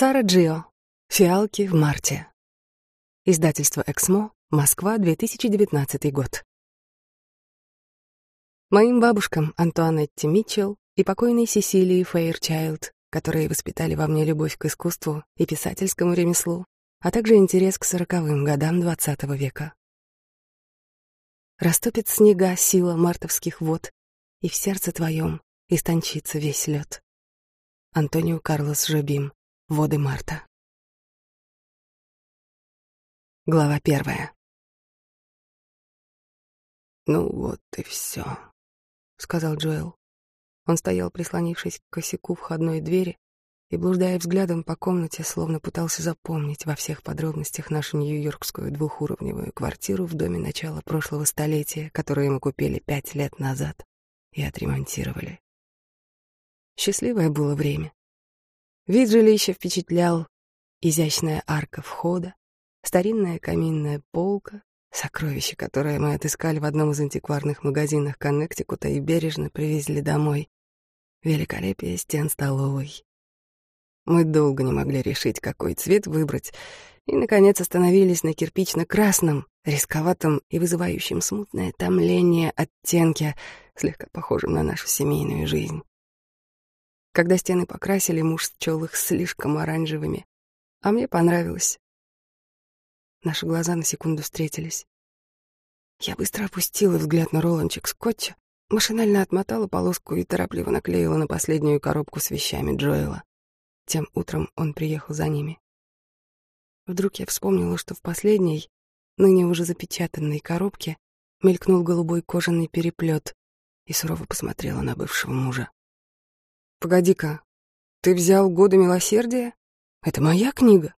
Сара Джио. Фиалки в марте. Издательство «Эксмо», Москва, 2019 год. Моим бабушкам Антуанетте Митчелл и покойной Сесилии Фейрчайлд, которые воспитали во мне любовь к искусству и писательскому ремеслу, а также интерес к сороковым годам XX века. Растопит снега сила мартовских вод, и в сердце твоем истончится весь лед. Антонио Карлос Жобим. Воды марта. Глава первая. «Ну вот и все», — сказал Джоэл. Он стоял, прислонившись к косяку входной двери и, блуждая взглядом по комнате, словно пытался запомнить во всех подробностях нашу нью-йоркскую двухуровневую квартиру в доме начала прошлого столетия, которую мы купили пять лет назад и отремонтировали. Счастливое было время. Вид жилища впечатлял. Изящная арка входа, старинная каминная полка, сокровище, которое мы отыскали в одном из антикварных магазинов Коннектикута и бережно привезли домой. Великолепие стен столовой. Мы долго не могли решить, какой цвет выбрать, и, наконец, остановились на кирпично-красном, рисковатом и вызывающем смутное томление оттенке, слегка похожем на нашу семейную жизнь. Когда стены покрасили, муж счел их слишком оранжевыми. А мне понравилось. Наши глаза на секунду встретились. Я быстро опустила взгляд на роллончик скотча, машинально отмотала полоску и торопливо наклеила на последнюю коробку с вещами Джоэла. Тем утром он приехал за ними. Вдруг я вспомнила, что в последней, ныне уже запечатанной коробке, мелькнул голубой кожаный переплет и сурово посмотрела на бывшего мужа. Погоди-ка, ты взял «Годы милосердия»? Это моя книга?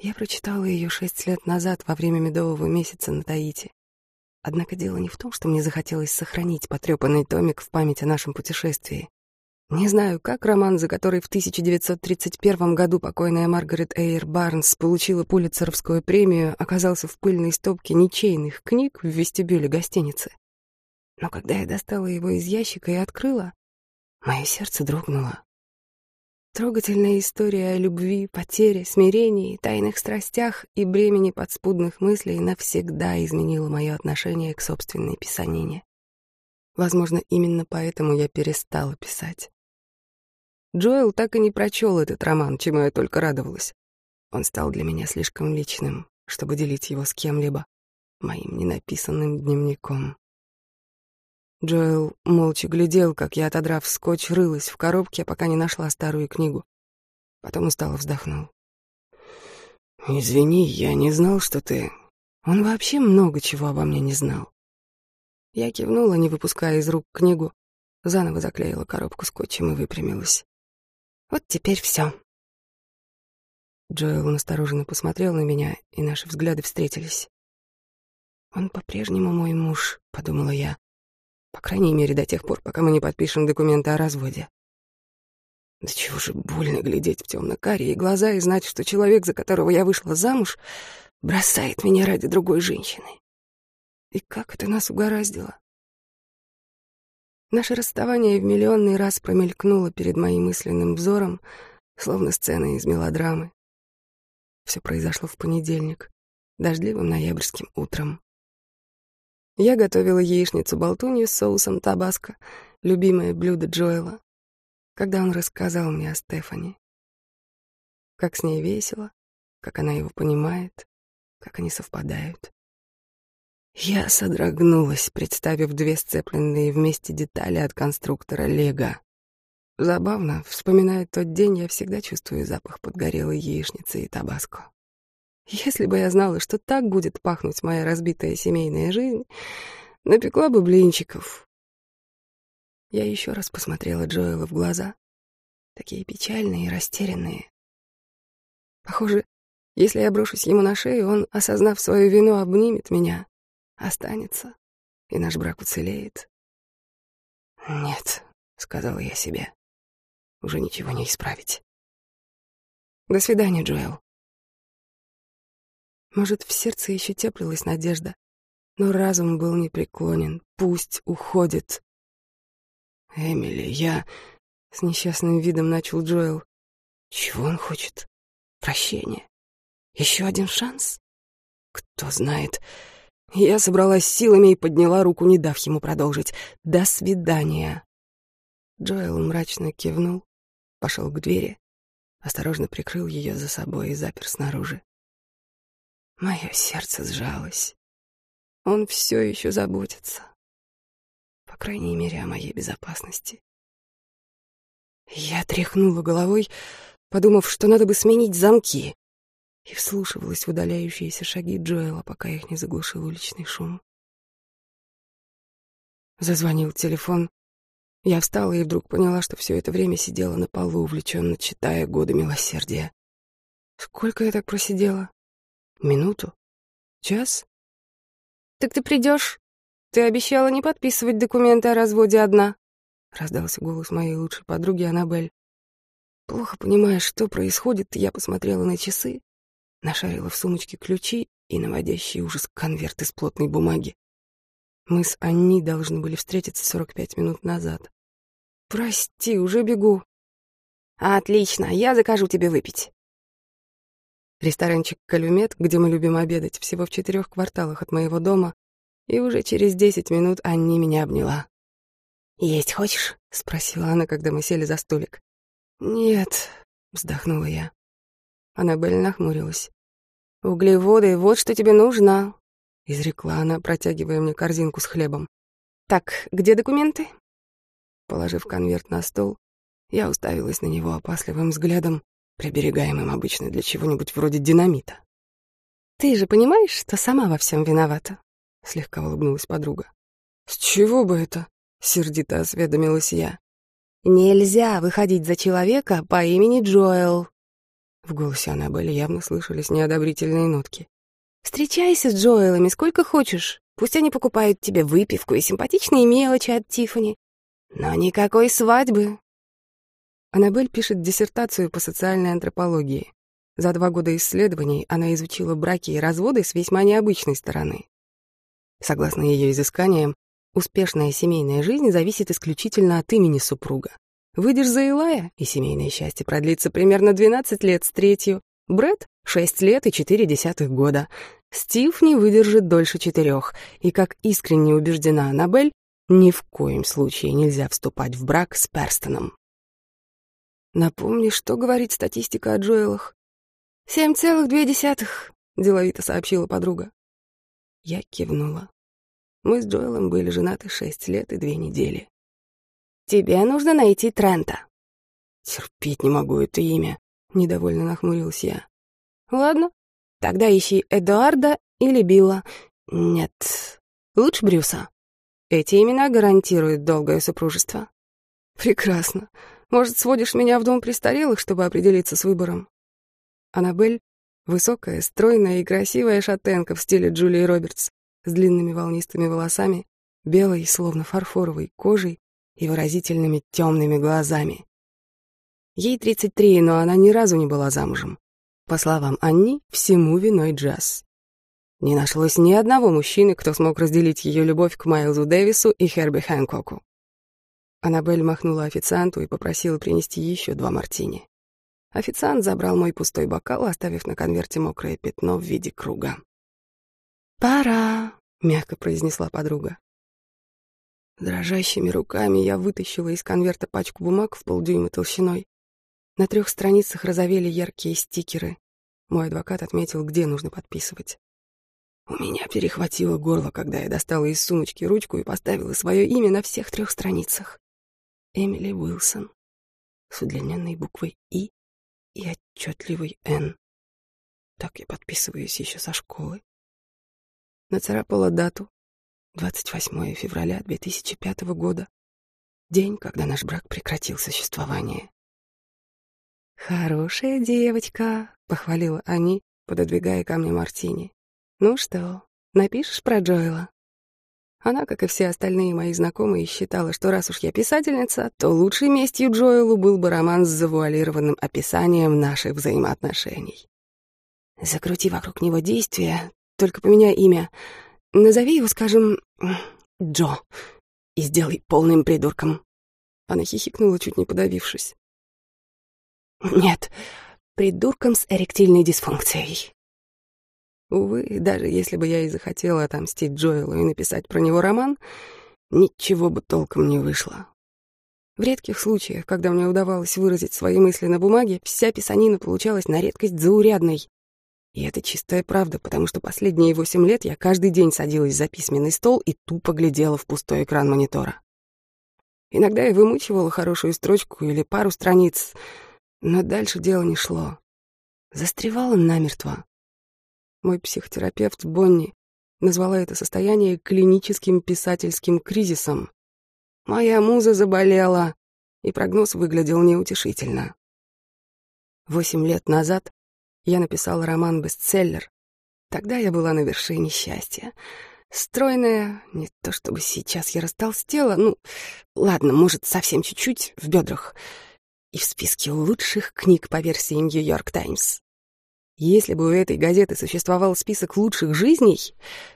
Я прочитала ее шесть лет назад во время медового месяца на Таити. Однако дело не в том, что мне захотелось сохранить потрепанный томик в память о нашем путешествии. Не знаю, как роман, за который в 1931 году покойная Маргарет Эйр Барнс получила Пулитцеровскую премию, оказался в пыльной стопке ничейных книг в вестибюле гостиницы. Но когда я достала его из ящика и открыла, Мое сердце дрогнуло. Трогательная история о любви, потере, смирении, тайных страстях и бремени подспудных мыслей навсегда изменила мое отношение к собственной писанине. Возможно, именно поэтому я перестала писать. Джоэл так и не прочел этот роман, чему я только радовалась. Он стал для меня слишком личным, чтобы делить его с кем-либо, моим ненаписанным дневником. Джоэл молча глядел, как я, отодрав скотч, рылась в коробке, пока не нашла старую книгу. Потом устало вздохнул. «Извини, я не знал, что ты...» Он вообще много чего обо мне не знал. Я кивнула, не выпуская из рук книгу, заново заклеила коробку скотчем и выпрямилась. «Вот теперь все. Джоэл настороженно посмотрел на меня, и наши взгляды встретились. «Он по-прежнему мой муж», — подумала я. По крайней мере, до тех пор, пока мы не подпишем документы о разводе. Да чего же больно глядеть в темно-карие глаза и знать, что человек, за которого я вышла замуж, бросает меня ради другой женщины. И как это нас угораздило? Наше расставание в миллионный раз промелькнуло перед моим мысленным взором, словно сцена из мелодрамы. Все произошло в понедельник, дождливым ноябрьским утром. Я готовила яичницу-болтунью с соусом табаско, любимое блюдо Джоэла, когда он рассказал мне о Стефани. Как с ней весело, как она его понимает, как они совпадают. Я содрогнулась, представив две сцепленные вместе детали от конструктора Лего. Забавно, вспоминая тот день, я всегда чувствую запах подгорелой яичницы и табаско. Если бы я знала, что так будет пахнуть моя разбитая семейная жизнь, напекла бы блинчиков. Я еще раз посмотрела Джоэла в глаза. Такие печальные и растерянные. Похоже, если я брошусь ему на шею, он, осознав свою вину, обнимет меня, останется, и наш брак уцелеет. «Нет», — сказала я себе, — «уже ничего не исправить». «До свидания, Джоэл». Может, в сердце еще теплилась надежда, но разум был непреклонен. Пусть уходит. «Эмили, я...» — с несчастным видом начал Джоэл. Чего он хочет? Прощения? Еще один шанс? Кто знает. Я собралась силами и подняла руку, не дав ему продолжить. «До свидания!» Джоэл мрачно кивнул, пошел к двери, осторожно прикрыл ее за собой и запер снаружи. Мое сердце сжалось. Он все еще заботится. По крайней мере, о моей безопасности. Я тряхнула головой, подумав, что надо бы сменить замки, и вслушивалась в удаляющиеся шаги Джоэла, пока их не заглушил уличный шум. Зазвонил телефон. Я встала и вдруг поняла, что все это время сидела на полу, увлеченно читая «Годы милосердия». Сколько я так просидела? Минуту? Час? «Так ты придешь? Ты обещала не подписывать документы о разводе одна», — раздался голос моей лучшей подруги Аннабель. Плохо понимая, что происходит, я посмотрела на часы, нашарила в сумочке ключи и наводящий ужас конверт из плотной бумаги. Мы с Анни должны были встретиться 45 минут назад. «Прости, уже бегу». «Отлично, я закажу тебе выпить». Ресторанчик «Калюмет», где мы любим обедать, всего в четырех кварталах от моего дома, и уже через десять минут Анни меня обняла. «Есть хочешь?» — спросила она, когда мы сели за столик. «Нет», — вздохнула я. Аннабель нахмурилась. «Углеводы, вот что тебе нужно», — изрекла она, протягивая мне корзинку с хлебом. «Так, где документы?» Положив конверт на стол, я уставилась на него опасливым взглядом, приберегаемым обычно для чего-нибудь вроде динамита. «Ты же понимаешь, что сама во всем виновата?» — слегка улыбнулась подруга. «С чего бы это?» — сердито осведомилась я. «Нельзя выходить за человека по имени Джоэл». В голосе Аннабель явно слышались неодобрительные нотки. «Встречайся с Джоэлами сколько хочешь. Пусть они покупают тебе выпивку и симпатичные мелочи от Тиффани. Но никакой свадьбы, Аннабель пишет диссертацию по социальной антропологии. За два года исследований она изучила браки и разводы с весьма необычной стороны. Согласно ее изысканиям, успешная семейная жизнь зависит исключительно от имени супруга. Выйдешь за Илая, и семейное счастье продлится примерно 12 лет с третью. Брэд — 6 лет и 4 десятых года. Стив не выдержит дольше четырех, и, как искренне убеждена Аннабель, ни в коем случае нельзя вступать в брак с Перстоном. Напомни, что говорит статистика о Джоэлах. «Семь целых две десятых», — деловито сообщила подруга. Я кивнула. Мы с Джоэлом были женаты шесть лет и две недели. «Тебе нужно найти Трента». «Терпеть не могу это имя», — недовольно нахмурилась я. «Ладно, тогда ищи Эдуарда или Билла. Нет, лучше Брюса. Эти имена гарантируют долгое супружество». «Прекрасно. Может, сводишь меня в дом престарелых, чтобы определиться с выбором?» Аннабель — высокая, стройная и красивая шатенка в стиле Джулии Робертс, с длинными волнистыми волосами, белой, словно фарфоровой кожей и выразительными темными глазами. Ей 33, но она ни разу не была замужем. По словам Анни, всему виной джаз. Не нашлось ни одного мужчины, кто смог разделить ее любовь к Майлзу Дэвису и Херби Хэнкоку. Аннабель махнула официанту и попросила принести еще два мартини. Официант забрал мой пустой бокал, оставив на конверте мокрое пятно в виде круга. «Пора», — мягко произнесла подруга. Дрожащими руками я вытащила из конверта пачку бумаг в полдюйма толщиной. На трех страницах разовели яркие стикеры. Мой адвокат отметил, где нужно подписывать. У меня перехватило горло, когда я достала из сумочки ручку и поставила свое имя на всех трех страницах. Эмили Уилсон с удлиненной буквой «И» и отчетливой «Н». Так я подписываюсь еще со школы. Нацарапала дату 28 февраля 2005 года, день, когда наш брак прекратил существование. «Хорошая девочка», — похвалила Ани, пододвигая ко мне мартини. «Ну что, напишешь про Джоэла?» Она, как и все остальные мои знакомые, считала, что раз уж я писательница, то лучшей местью Джоэлу был бы роман с завуалированным описанием наших взаимоотношений. Закрути вокруг него действия, только поменяй имя. Назови его, скажем, Джо, и сделай полным придурком. Она хихикнула, чуть не подавившись. «Нет, придурком с эректильной дисфункцией. Увы, даже если бы я и захотела отомстить Джоэлу и написать про него роман, ничего бы толком не вышло. В редких случаях, когда мне удавалось выразить свои мысли на бумаге, вся писанина получалась на редкость заурядной. И это чистая правда, потому что последние восемь лет я каждый день садилась за письменный стол и тупо глядела в пустой экран монитора. Иногда я вымучивала хорошую строчку или пару страниц, но дальше дело не шло. Застревала намертво. Мой психотерапевт Бонни назвала это состояние клиническим писательским кризисом. Моя муза заболела, и прогноз выглядел неутешительно. Восемь лет назад я написала роман-бестселлер. Тогда я была на вершине счастья. Стройная, не то чтобы сейчас я растолстела, ну, ладно, может, совсем чуть-чуть в бедрах. И в списке лучших книг по версии Нью-Йорк Таймс. Если бы у этой газеты существовал список лучших жизней,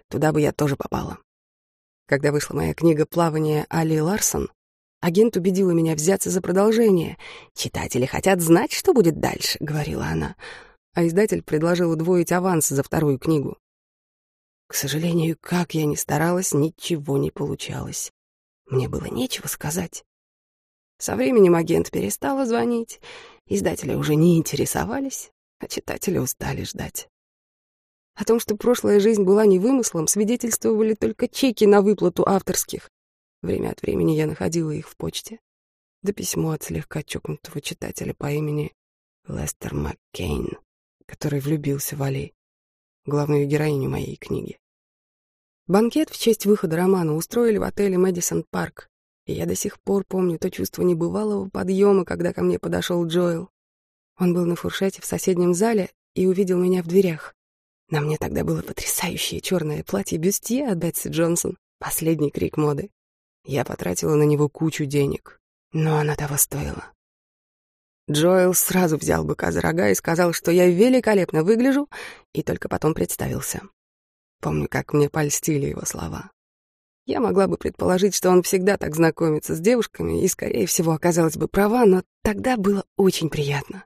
туда бы я тоже попала. Когда вышла моя книга «Плавание» Али Ларсон, агент убедила меня взяться за продолжение. «Читатели хотят знать, что будет дальше», — говорила она. А издатель предложил удвоить аванс за вторую книгу. К сожалению, как я ни старалась, ничего не получалось. Мне было нечего сказать. Со временем агент перестала звонить, издатели уже не интересовались, а читатели устали ждать. О том, что прошлая жизнь была не вымыслом, свидетельствовали только чеки на выплату авторских. Время от времени я находила их в почте. Да письмо от слегка чокнутого читателя по имени Лестер Маккейн, который влюбился в Али, главную героиню моей книги. Банкет в честь выхода романа устроили в отеле Мэдисон Парк, и я до сих пор помню то чувство небывалого подъема, когда ко мне подошел Джоэл. Он был на фуршете в соседнем зале и увидел меня в дверях. На мне тогда было потрясающее черное платье бюстье от Бетси Джонсон, последний крик моды. Я потратила на него кучу денег, но оно того стоило. Джоэл сразу взял быка за рога и сказал, что я великолепно выгляжу, и только потом представился. Помню, как мне польстили его слова. Я могла бы предположить, что он всегда так знакомится с девушками, и, скорее всего, оказалась бы права, но тогда было очень приятно.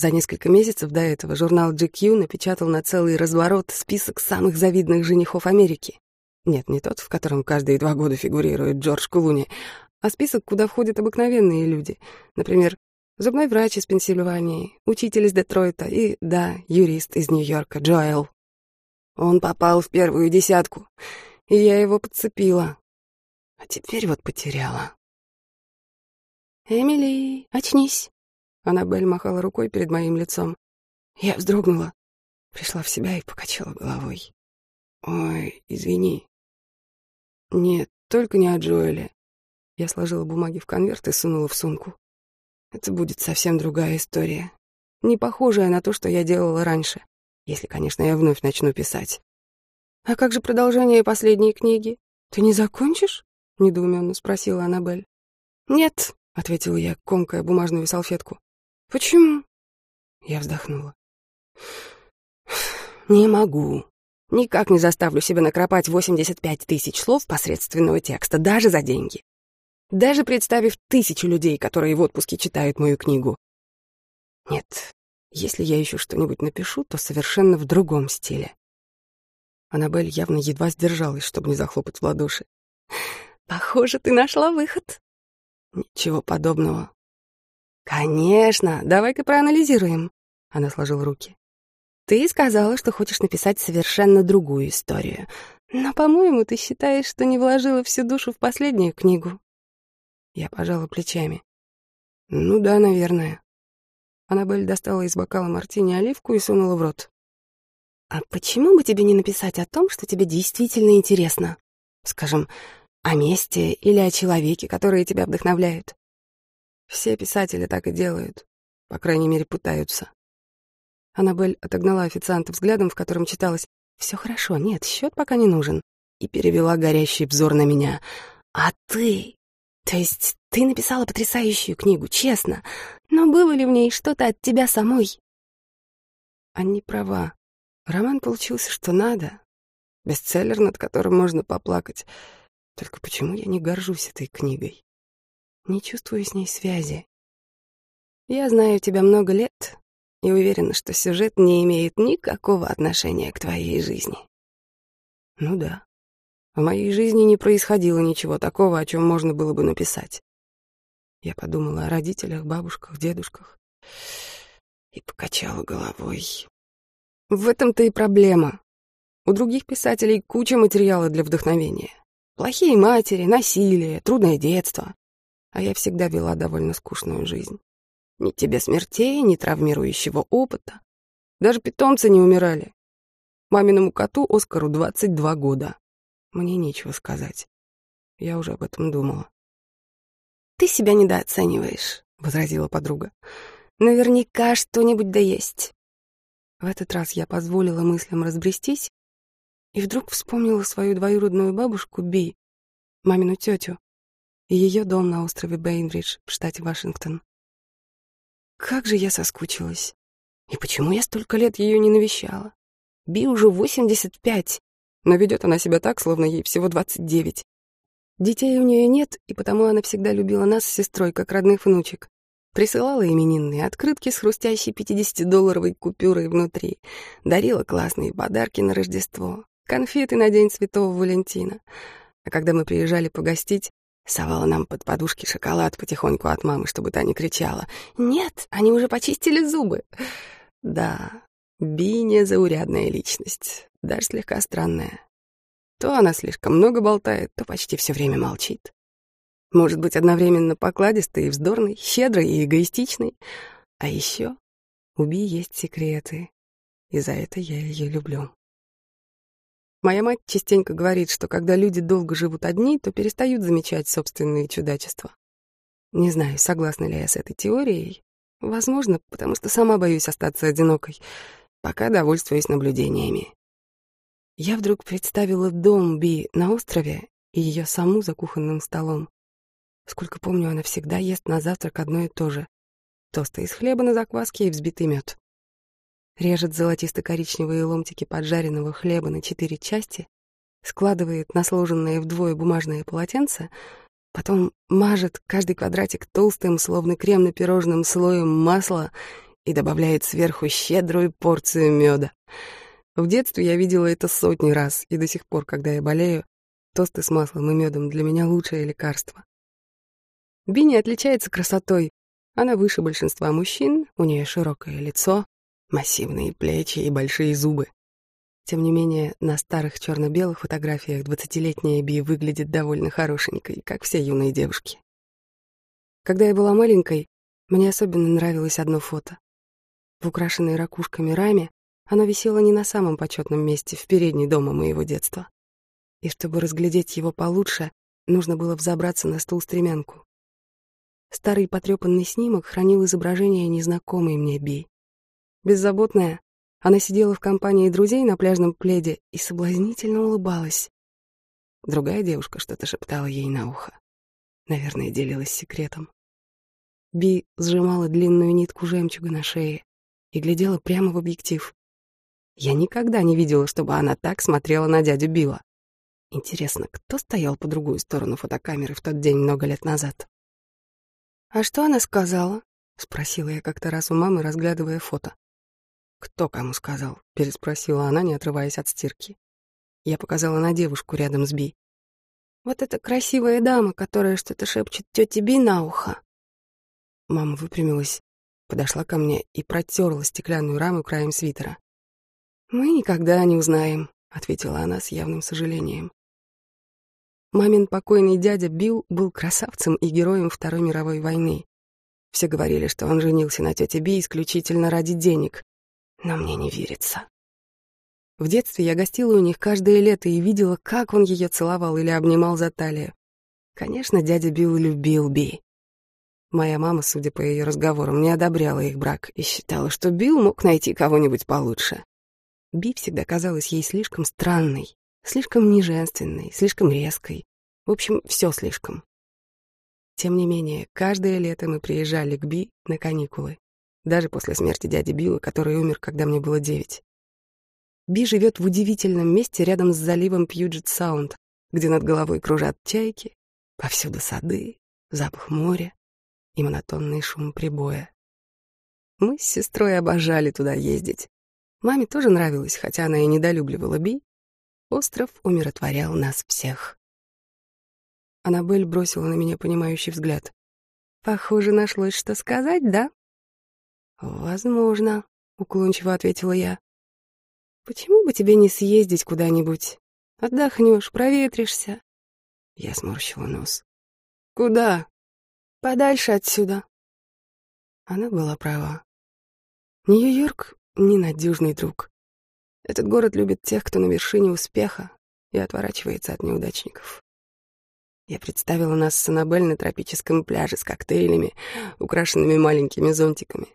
За несколько месяцев до этого журнал GQ напечатал на целый разворот список самых завидных женихов Америки. Нет, не тот, в котором каждые два года фигурирует Джордж Клуни, а список, куда входят обыкновенные люди. Например, зубной врач из Пенсильвании, учитель из Детройта и, да, юрист из Нью-Йорка, Джоэл. Он попал в первую десятку, и я его подцепила. А теперь вот потеряла. «Эмили, очнись!» Аннабель махала рукой перед моим лицом. Я вздрогнула, пришла в себя и покачала головой. «Ой, извини». «Нет, только не о Джоэле». Я сложила бумаги в конверт и сунула в сумку. Это будет совсем другая история. Не похожая на то, что я делала раньше. Если, конечно, я вновь начну писать. «А как же продолжение последней книги? Ты не закончишь?» — недоуменно спросила Аннабель. «Нет», — ответила я, комкая бумажную салфетку. «Почему?» Я вздохнула. «Не могу. Никак не заставлю себя накропать 85 тысяч слов посредственного текста, даже за деньги. Даже представив тысячу людей, которые в отпуске читают мою книгу. Нет, если я еще что-нибудь напишу, то совершенно в другом стиле». Аннабель явно едва сдержалась, чтобы не захлопать в ладоши. «Похоже, ты нашла выход». «Ничего подобного. «Конечно, давай-ка проанализируем». Она сложила руки. «Ты сказала, что хочешь написать совершенно другую историю. Но, по-моему, ты считаешь, что не вложила всю душу в последнюю книгу». Я пожала плечами. «Ну да, наверное». Аннабель достала из бокала мартини оливку и сунула в рот. «А почему бы тебе не написать о том, что тебе действительно интересно? Скажем, о месте или о человеке, которые тебя вдохновляют? Все писатели так и делают. По крайней мере, пытаются. Аннабель отогнала официанта взглядом, в котором читалось «Все хорошо, нет, счет пока не нужен», и перевела горящий взор на меня. «А ты? То есть ты написала потрясающую книгу, честно, но было ли в ней что-то от тебя самой?» Они права. Роман получился что надо. Бестселлер, над которым можно поплакать. Только почему я не горжусь этой книгой? Не чувствую с ней связи. Я знаю тебя много лет, и уверена, что сюжет не имеет никакого отношения к твоей жизни. Ну да. В моей жизни не происходило ничего такого, о чем можно было бы написать. Я подумала о родителях, бабушках, дедушках и покачала головой. В этом-то и проблема. У других писателей куча материала для вдохновения. Плохие матери, насилие, трудное детство. А я всегда вела довольно скучную жизнь. Ни тебе смертей, ни травмирующего опыта. Даже питомцы не умирали. Маминому коту Оскару 22 года. Мне нечего сказать. Я уже об этом думала. «Ты себя недооцениваешь», — возразила подруга. «Наверняка что-нибудь да есть». В этот раз я позволила мыслям разбрестись и вдруг вспомнила свою двоюродную бабушку Би, мамину тетю, и ее дом на острове Бейнбридж в штате Вашингтон. Как же я соскучилась. И почему я столько лет ее не навещала? Би уже 85, но ведет она себя так, словно ей всего 29. Детей у нее нет, и потому она всегда любила нас с сестрой, как родных внучек. Присылала именинные открытки с хрустящей 50-долларовой купюрой внутри, дарила классные подарки на Рождество, конфеты на День Святого Валентина. А когда мы приезжали погостить, совала нам под подушки шоколад потихоньку от мамы, чтобы та не кричала. «Нет, они уже почистили зубы!» Да, Би незаурядная личность, даже слегка странная. То она слишком много болтает, то почти все время молчит. Может быть, одновременно покладистой и вздорной, щедрой и эгоистичной. А еще у Би есть секреты, и за это я ее люблю. Моя мать частенько говорит, что когда люди долго живут одни, то перестают замечать собственные чудачества. Не знаю, согласна ли я с этой теорией. Возможно, потому что сама боюсь остаться одинокой. Пока довольствуюсь наблюдениями. Я вдруг представила дом Би на острове и ее саму за кухонным столом. Сколько помню, она всегда ест на завтрак одно и то же. Тосты из хлеба на закваске и взбитый мед режет золотисто-коричневые ломтики поджаренного хлеба на четыре части, складывает на сложенные вдвое бумажные полотенца, потом мажет каждый квадратик толстым, словно крем на пирожном слоем масла и добавляет сверху щедрую порцию меда. В детстве я видела это сотни раз, и до сих пор, когда я болею, тосты с маслом и медом для меня лучшее лекарство. Бинни отличается красотой. Она выше большинства мужчин, у нее широкое лицо, массивные плечи и большие зубы. Тем не менее, на старых черно-белых фотографиях двадцатилетняя Би выглядит довольно хорошенькой, как все юные девушки. Когда я была маленькой, мне особенно нравилось одно фото. В украшенной ракушками раме оно висело не на самом почетном месте, в передней дома моего детства. И чтобы разглядеть его получше, нужно было взобраться на стул-стремянку. Старый потрепанный снимок хранил изображение незнакомой мне Би. Беззаботная, она сидела в компании друзей на пляжном пледе и соблазнительно улыбалась. Другая девушка что-то шептала ей на ухо. Наверное, делилась секретом. Би сжимала длинную нитку жемчуга на шее и глядела прямо в объектив. Я никогда не видела, чтобы она так смотрела на дядю Билла. Интересно, кто стоял по другую сторону фотокамеры в тот день много лет назад? «А что она сказала?» — спросила я как-то раз у мамы, разглядывая фото. «Кто кому сказал?» — переспросила она, не отрываясь от стирки. Я показала на девушку рядом с Би. «Вот эта красивая дама, которая что-то шепчет тете Би на ухо». Мама выпрямилась, подошла ко мне и протерла стеклянную раму краем свитера. «Мы никогда не узнаем», — ответила она с явным сожалением. Мамин покойный дядя Билл был красавцем и героем Второй мировой войны. Все говорили, что он женился на тете Би исключительно ради денег, но мне не верится. В детстве я гостила у них каждое лето и видела, как он ее целовал или обнимал за талию. Конечно, дядя Билл любил Би. Моя мама, судя по ее разговорам, не одобряла их брак и считала, что Билл мог найти кого-нибудь получше. Би всегда казалась ей слишком странной, слишком неженственной, слишком резкой. В общем, все слишком. Тем не менее, каждое лето мы приезжали к Би на каникулы даже после смерти дяди Билла, который умер, когда мне было девять. Би живет в удивительном месте рядом с заливом Пьюджет-Саунд, где над головой кружат чайки, повсюду сады, запах моря и монотонный шум прибоя. Мы с сестрой обожали туда ездить. Маме тоже нравилось, хотя она и недолюбливала Би. Остров умиротворял нас всех. Аннабель бросила на меня понимающий взгляд. «Похоже, нашлось, что сказать, да?» «Возможно», — уклончиво ответила я. «Почему бы тебе не съездить куда-нибудь? Отдохнешь, проветришься». Я сморщила нос. «Куда?» «Подальше отсюда». Она была права. Нью-Йорк — ненадежный друг. Этот город любит тех, кто на вершине успеха и отворачивается от неудачников. Я представила нас с Аннабель на тропическом пляже с коктейлями, украшенными маленькими зонтиками.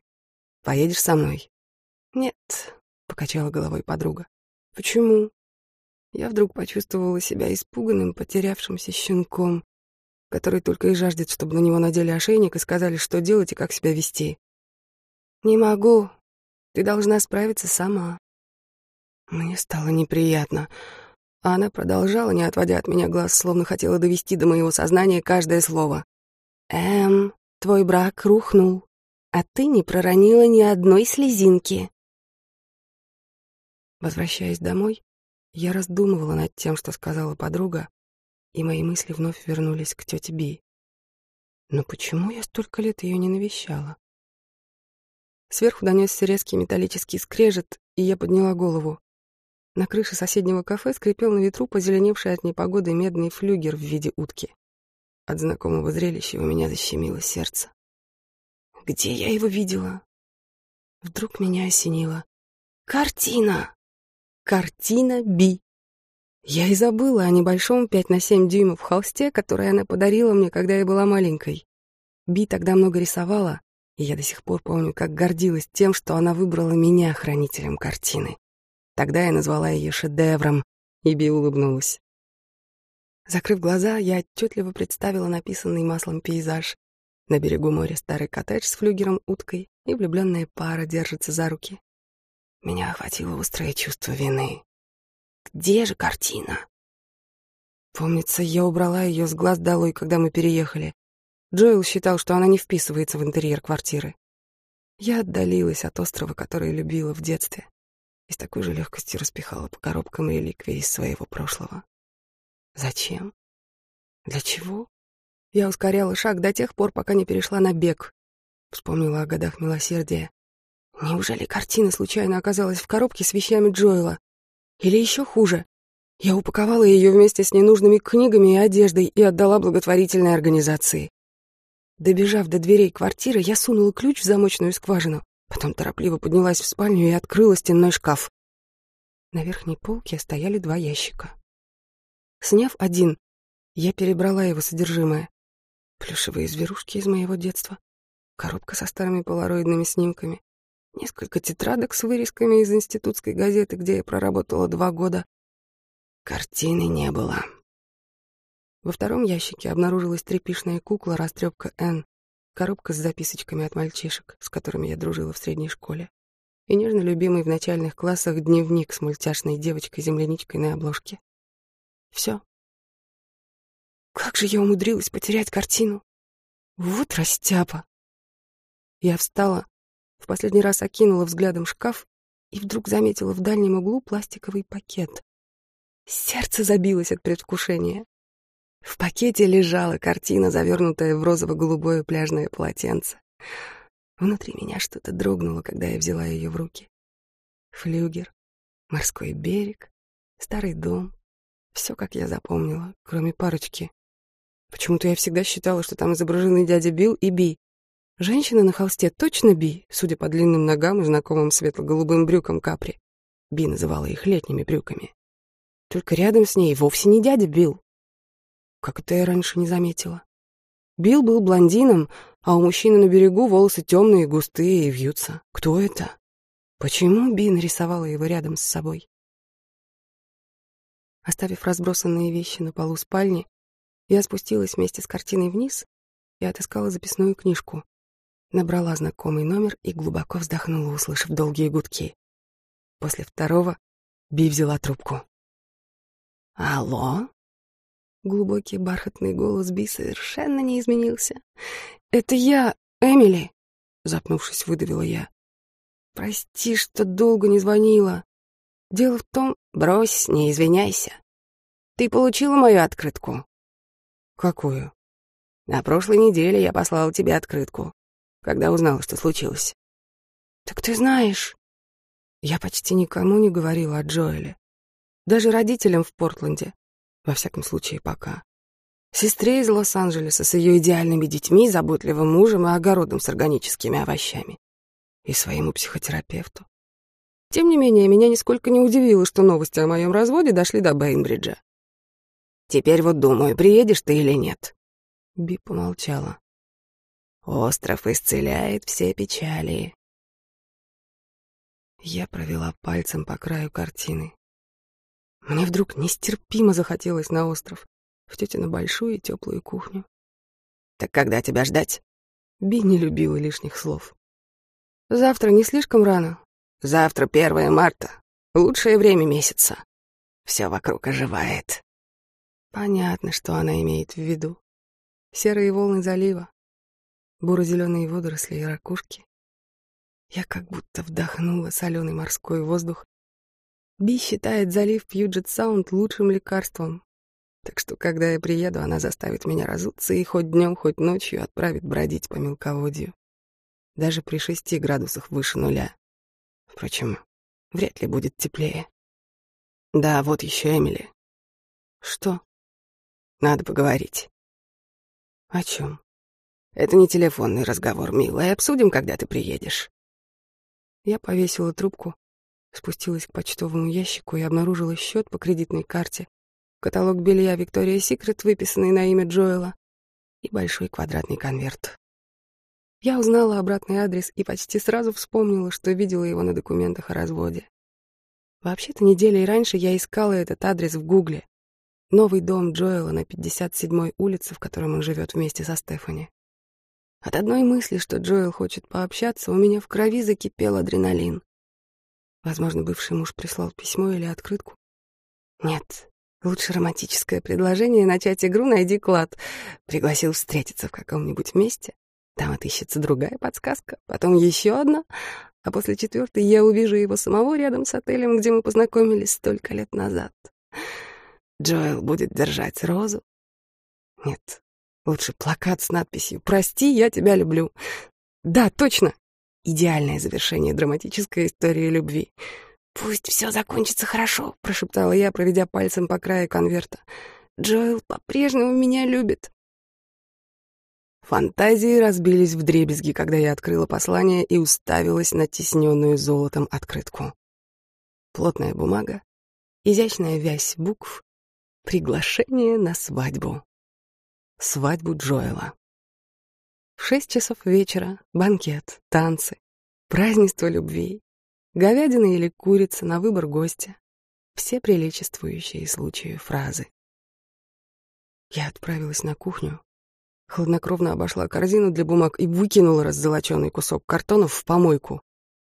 Поедешь со мной? Нет, покачала головой подруга. Почему? Я вдруг почувствовала себя испуганным, потерявшимся щенком, который только и жаждет, чтобы на него надели ошейник и сказали, что делать и как себя вести. Не могу. Ты должна справиться сама. Мне стало неприятно. А она продолжала, не отводя от меня глаз, словно хотела довести до моего сознания каждое слово. «Эм, твой брак рухнул, а ты не проронила ни одной слезинки». Возвращаясь домой, я раздумывала над тем, что сказала подруга, и мои мысли вновь вернулись к тете Би. Но почему я столько лет ее не навещала? Сверху донесся резкий металлический скрежет, и я подняла голову. На крыше соседнего кафе скрипел на ветру позеленевший от непогоды медный флюгер в виде утки. От знакомого зрелища у меня защемило сердце. Где я его видела? Вдруг меня осенило. Картина! Картина Би. Я и забыла о небольшом 5 на 7 дюймов холсте, который она подарила мне, когда я была маленькой. Би тогда много рисовала, и я до сих пор помню, как гордилась тем, что она выбрала меня хранителем картины. Тогда я назвала ее шедевром, и Би улыбнулась. Закрыв глаза, я отчетливо представила написанный маслом пейзаж. На берегу моря старый коттедж с флюгером, уткой, и влюбленная пара держится за руки. Меня охватило острое чувство вины. Где же картина? Помнится, я убрала ее с глаз долой, когда мы переехали. Джоэл считал, что она не вписывается в интерьер квартиры. Я отдалилась от острова, который любила в детстве и с такой же легкостью распихала по коробкам реликвии из своего прошлого. Зачем? Для чего? Я ускоряла шаг до тех пор, пока не перешла на бег. Вспомнила о годах милосердия. Неужели картина случайно оказалась в коробке с вещами Джоэла? Или еще хуже? Я упаковала ее вместе с ненужными книгами и одеждой и отдала благотворительной организации. Добежав до дверей квартиры, я сунула ключ в замочную скважину Потом торопливо поднялась в спальню и открыла стенной шкаф. На верхней полке стояли два ящика. Сняв один, я перебрала его содержимое. Плюшевые зверушки из моего детства, коробка со старыми полароидными снимками, несколько тетрадок с вырезками из институтской газеты, где я проработала два года. Картины не было. Во втором ящике обнаружилась тряпишная кукла растрепка Н, коробка с записочками от мальчишек, с которыми я дружила в средней школе, и нежно любимый в начальных классах дневник с мультяшной девочкой-земляничкой на обложке. Все. Как же я умудрилась потерять картину? Вот растяпа. Я встала, в последний раз окинула взглядом шкаф и вдруг заметила в дальнем углу пластиковый пакет. Сердце забилось от предвкушения. В пакете лежала картина, завернутая в розово-голубое пляжное полотенце. Внутри меня что-то дрогнуло, когда я взяла ее в руки. Флюгер, морской берег, старый дом. Все, как я запомнила, кроме парочки. Почему-то я всегда считала, что там изображены дядя Билл и Би. Женщина на холсте точно Би, судя по длинным ногам и знакомым светло-голубым брюкам капри. Би называла их летними брюками. Только рядом с ней вовсе не дядя Билл. Как это я раньше не заметила? Билл был блондином, а у мужчины на берегу волосы темные, густые и вьются. Кто это? Почему Би нарисовала его рядом с собой? Оставив разбросанные вещи на полу спальни, я спустилась вместе с картиной вниз и отыскала записную книжку. Набрала знакомый номер и глубоко вздохнула, услышав долгие гудки. После второго Би взяла трубку. «Алло?» Глубокий бархатный голос Би совершенно не изменился. «Это я, Эмили!» Запнувшись, выдавила я. прости, что долго не звонила. Дело в том... Брось, не извиняйся. Ты получила мою открытку? Какую? На прошлой неделе я послала тебе открытку, когда узнала, что случилось. Так ты знаешь... Я почти никому не говорила о Джоэле. Даже родителям в Портленде. Во всяком случае, пока. Сестре из Лос-Анджелеса с ее идеальными детьми, заботливым мужем и огородом с органическими овощами. И своему психотерапевту. Тем не менее, меня нисколько не удивило, что новости о моем разводе дошли до Бейнбриджа. «Теперь вот думаю, приедешь ты или нет?» Би помолчала. «Остров исцеляет все печали». Я провела пальцем по краю картины. Мне вдруг нестерпимо захотелось на остров в тетину большую и теплую кухню. «Так когда тебя ждать?» Би не любила лишних слов. «Завтра не слишком рано?» «Завтра первое марта. Лучшее время месяца. Все вокруг оживает». Понятно, что она имеет в виду. Серые волны залива, буро-зеленые водоросли и ракушки. Я как будто вдохнула соленый морской воздух. Би считает залив Пьюджет-Саунд лучшим лекарством, так что, когда я приеду, она заставит меня разуться и хоть днем, хоть ночью отправит бродить по мелководью. Даже при шести градусах выше нуля. Впрочем, вряд ли будет теплее. Да, вот еще Эмили. Что? Надо поговорить. О чем? Это не телефонный разговор, милая. Обсудим, когда ты приедешь. Я повесила трубку, спустилась к почтовому ящику и обнаружила счет по кредитной карте, каталог белья Виктория Секрет, выписанный на имя Джоэла, и большой квадратный конверт. Я узнала обратный адрес и почти сразу вспомнила, что видела его на документах о разводе. Вообще-то неделей раньше я искала этот адрес в Гугле. Новый дом Джоэла на 57-й улице, в котором он живет вместе со Стефани. От одной мысли, что Джоэл хочет пообщаться, у меня в крови закипел адреналин. Возможно, бывший муж прислал письмо или открытку. Нет, Лучше романтическое предложение начать игру «Найди клад». Пригласил встретиться в каком-нибудь месте. Там отыщется другая подсказка, потом еще одна, а после четвертой я увижу его самого рядом с отелем, где мы познакомились столько лет назад. Джоэл будет держать розу. Нет, лучше плакат с надписью «Прости, я тебя люблю». Да, точно. Идеальное завершение драматической истории любви. «Пусть все закончится хорошо», — прошептала я, проведя пальцем по краю конверта. «Джоэл по-прежнему меня любит». Фантазии разбились в дребезги, когда я открыла послание и уставилась на тисненную золотом открытку. Плотная бумага, изящная вязь букв, приглашение на свадьбу. Свадьбу Джоэла. В шесть часов вечера банкет, танцы, празднество любви, Говядина или курица на выбор гостя. Все приличествующие случаю фразы. Я отправилась на кухню, хладнокровно обошла корзину для бумаг и выкинула раззолоченный кусок картонов в помойку,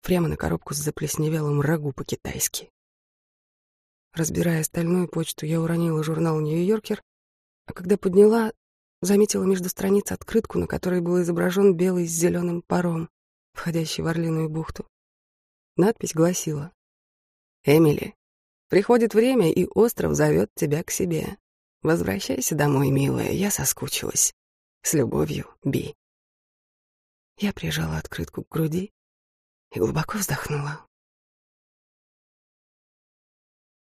прямо на коробку с заплесневелым рагу по-китайски. Разбирая стальную почту, я уронила журнал «Нью-Йоркер», а когда подняла, заметила между страниц открытку, на которой был изображен белый с зеленым паром, входящий в Орлиную бухту. Надпись гласила «Эмили, приходит время, и остров зовет тебя к себе. Возвращайся домой, милая, я соскучилась. С любовью, Би». Я прижала открытку к груди и глубоко вздохнула.